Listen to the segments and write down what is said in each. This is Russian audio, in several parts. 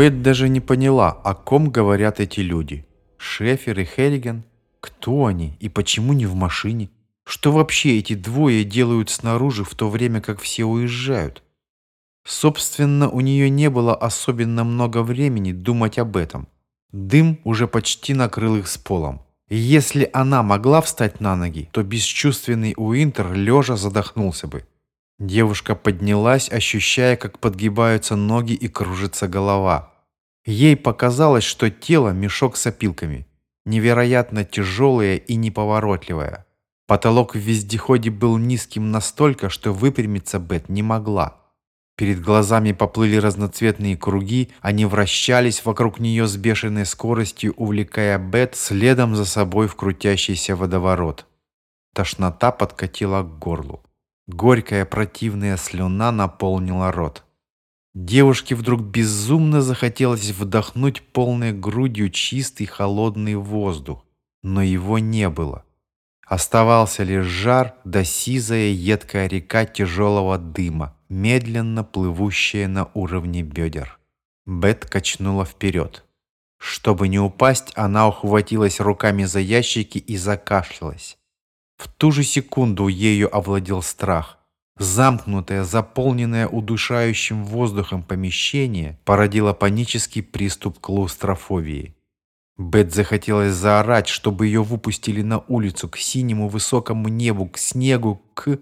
Бет даже не поняла, о ком говорят эти люди. Шефер и Хеллиген? Кто они и почему не в машине? Что вообще эти двое делают снаружи, в то время как все уезжают? Собственно, у нее не было особенно много времени думать об этом. Дым уже почти накрыл их с полом. И если она могла встать на ноги, то бесчувственный Уинтер лежа задохнулся бы. Девушка поднялась, ощущая, как подгибаются ноги и кружится голова. Ей показалось, что тело – мешок с опилками. Невероятно тяжелое и неповоротливое. Потолок в вездеходе был низким настолько, что выпрямиться Бет не могла. Перед глазами поплыли разноцветные круги, они вращались вокруг нее с бешеной скоростью, увлекая Бет следом за собой в крутящийся водоворот. Тошнота подкатила к горлу. Горькая противная слюна наполнила рот. Девушке вдруг безумно захотелось вдохнуть полной грудью чистый холодный воздух, но его не было. Оставался лишь жар да сизая едкая река тяжелого дыма, медленно плывущая на уровне бедер. Бет качнула вперед. Чтобы не упасть, она ухватилась руками за ящики и закашлялась. В ту же секунду ею овладел страх. Замкнутое, заполненное удушающим воздухом помещение породило панический приступ клаустрофобии. Бет захотелось заорать, чтобы ее выпустили на улицу, к синему высокому небу, к снегу, к...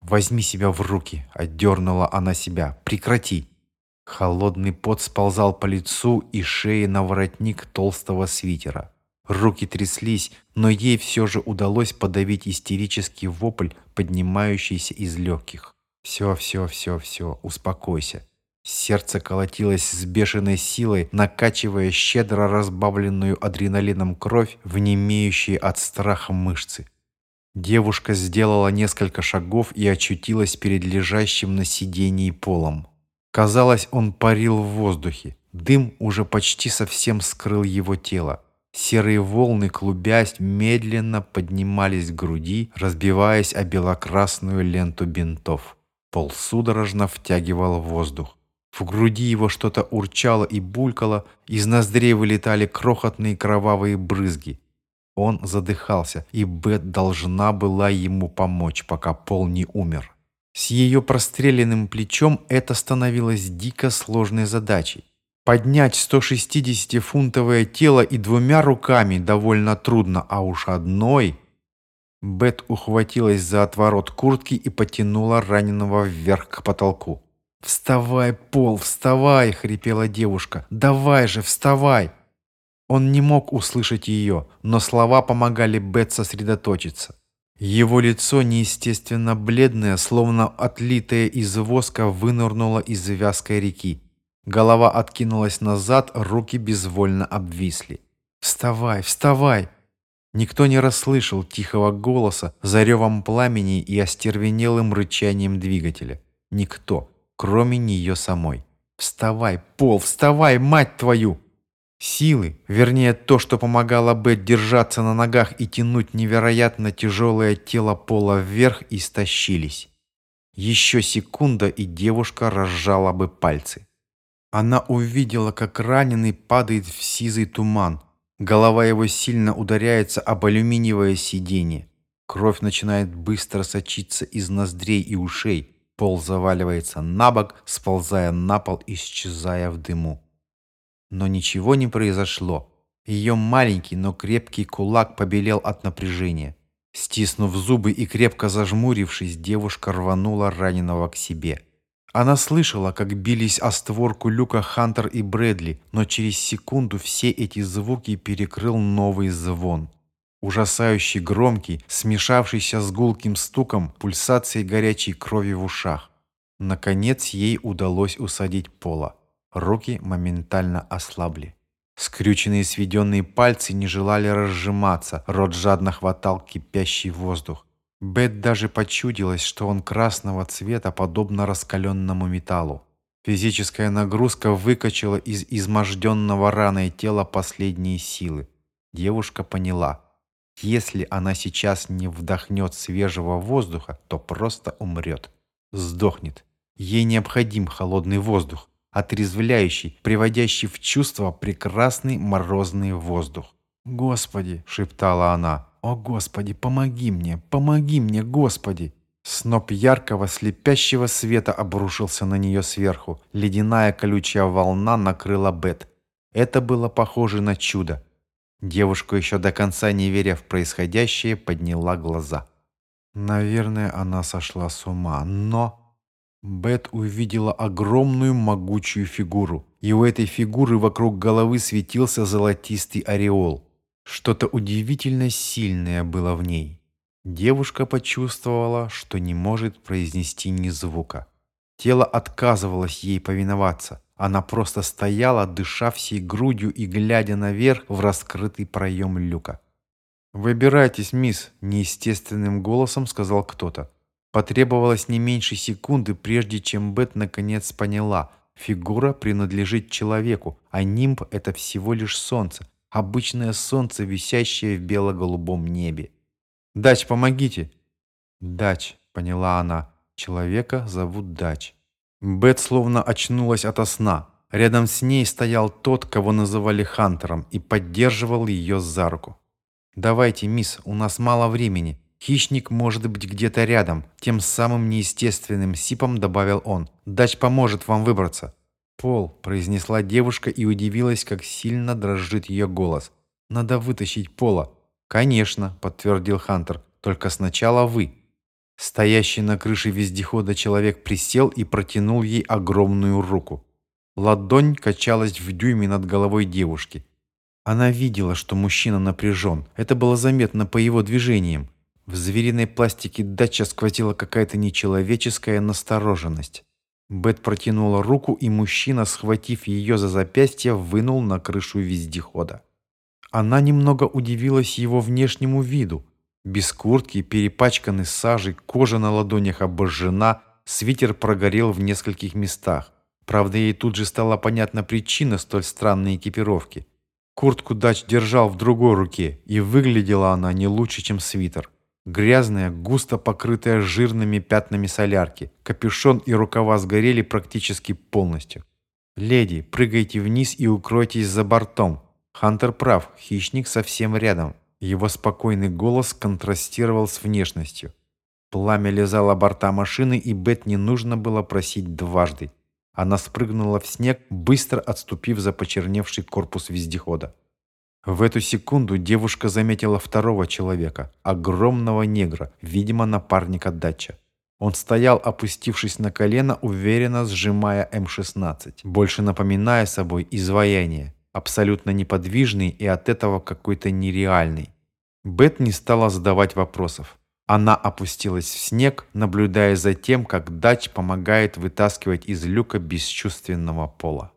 «Возьми себя в руки», — отдернула она себя. «Прекрати». Холодный пот сползал по лицу и шее на воротник толстого свитера. Руки тряслись, но ей все же удалось подавить истерический вопль, поднимающийся из легких. «Все, все, все, все, успокойся. Сердце колотилось с бешеной силой, накачивая щедро разбавленную адреналином кровь в немеющие от страха мышцы. Девушка сделала несколько шагов и очутилась перед лежащим на сидении полом. Казалось, он парил в воздухе. Дым уже почти совсем скрыл его тело. Серые волны, клубясь, медленно поднимались к груди, разбиваясь о белокрасную ленту бинтов. Пол судорожно втягивал воздух. В груди его что-то урчало и булькало, из ноздрей вылетали крохотные кровавые брызги. Он задыхался, и Бет должна была ему помочь, пока Пол не умер. С ее простреленным плечом это становилось дико сложной задачей. Поднять 160-фунтовое тело и двумя руками довольно трудно, а уж одной... Бет ухватилась за отворот куртки и потянула раненого вверх к потолку. «Вставай, Пол, вставай!» — хрипела девушка. «Давай же, вставай!» Он не мог услышать ее, но слова помогали Бет сосредоточиться. Его лицо, неестественно бледное, словно отлитое из воска, вынырнуло из вязкой реки. Голова откинулась назад, руки безвольно обвисли. «Вставай, вставай!» Никто не расслышал тихого голоса за ревом пламени и остервенелым рычанием двигателя. Никто кроме нее самой. «Вставай, Пол, вставай, мать твою!» Силы, вернее то, что помогало Бет держаться на ногах и тянуть невероятно тяжелое тело Пола вверх, истощились. Еще секунда, и девушка разжала бы пальцы. Она увидела, как раненый падает в сизый туман. Голова его сильно ударяется об алюминиевое сиденье. Кровь начинает быстро сочиться из ноздрей и ушей. Пол заваливается на бок, сползая на пол, исчезая в дыму. Но ничего не произошло. Ее маленький, но крепкий кулак побелел от напряжения. Стиснув зубы и крепко зажмурившись, девушка рванула раненого к себе. Она слышала, как бились о створку люка Хантер и Брэдли, но через секунду все эти звуки перекрыл новый звон ужасающий громкий, смешавшийся с гулким стуком, пульсацией горячей крови в ушах. Наконец ей удалось усадить Пола. Руки моментально ослабли. Скрюченные сведенные пальцы не желали разжиматься, рот жадно хватал кипящий воздух. Бет даже почудилась, что он красного цвета, подобно раскаленному металлу. Физическая нагрузка выкачала из изможденного раной тела последние силы. Девушка поняла – если она сейчас не вдохнет свежего воздуха, то просто умрет. Сдохнет. Ей необходим холодный воздух. отрезвляющий, приводящий в чувство прекрасный морозный воздух. «Господи!» – шептала она. «О, Господи, помоги мне! Помоги мне, Господи!» Сноп яркого, слепящего света обрушился на нее сверху. Ледяная колючая волна накрыла Бет. Это было похоже на чудо. Девушка, еще до конца не веря в происходящее, подняла глаза. Наверное, она сошла с ума, но... Бет увидела огромную могучую фигуру, и у этой фигуры вокруг головы светился золотистый ореол. Что-то удивительно сильное было в ней. Девушка почувствовала, что не может произнести ни звука. Тело отказывалось ей повиноваться. Она просто стояла, дыша всей грудью и глядя наверх в раскрытый проем люка. «Выбирайтесь, мисс», – неестественным голосом сказал кто-то. Потребовалось не меньше секунды, прежде чем Бет наконец поняла – фигура принадлежит человеку, а нимб – это всего лишь солнце, обычное солнце, висящее в бело-голубом небе. «Дач, помогите!» «Дач», — поняла она. «Человека зовут Дач». Бет словно очнулась ото сна. Рядом с ней стоял тот, кого называли Хантером, и поддерживал ее за руку. «Давайте, мисс, у нас мало времени. Хищник может быть где-то рядом», тем самым неестественным сипом добавил он. «Дач поможет вам выбраться». «Пол», — произнесла девушка и удивилась, как сильно дрожит ее голос. «Надо вытащить Пола». «Конечно», — подтвердил Хантер, — «только сначала вы». Стоящий на крыше вездехода человек присел и протянул ей огромную руку. Ладонь качалась в дюйме над головой девушки. Она видела, что мужчина напряжен. Это было заметно по его движениям. В звериной пластике дача сквозила какая-то нечеловеческая настороженность. Бет протянула руку, и мужчина, схватив ее за запястье, вынул на крышу вездехода. Она немного удивилась его внешнему виду. Без куртки, перепачканный сажей, кожа на ладонях обожжена, свитер прогорел в нескольких местах. Правда, ей тут же стала понятна причина столь странной экипировки. Куртку Дач держал в другой руке, и выглядела она не лучше, чем свитер. Грязная, густо покрытая жирными пятнами солярки. Капюшон и рукава сгорели практически полностью. «Леди, прыгайте вниз и укройтесь за бортом», Хантер прав, хищник совсем рядом. Его спокойный голос контрастировал с внешностью. Пламя лизало борта машины, и Бет не нужно было просить дважды. Она спрыгнула в снег, быстро отступив за почерневший корпус вездехода. В эту секунду девушка заметила второго человека, огромного негра, видимо, напарника Датча. Он стоял, опустившись на колено, уверенно сжимая М-16, больше напоминая собой изваяние абсолютно неподвижный и от этого какой-то нереальный. Бет не стала задавать вопросов. Она опустилась в снег, наблюдая за тем, как Дач помогает вытаскивать из люка бесчувственного пола.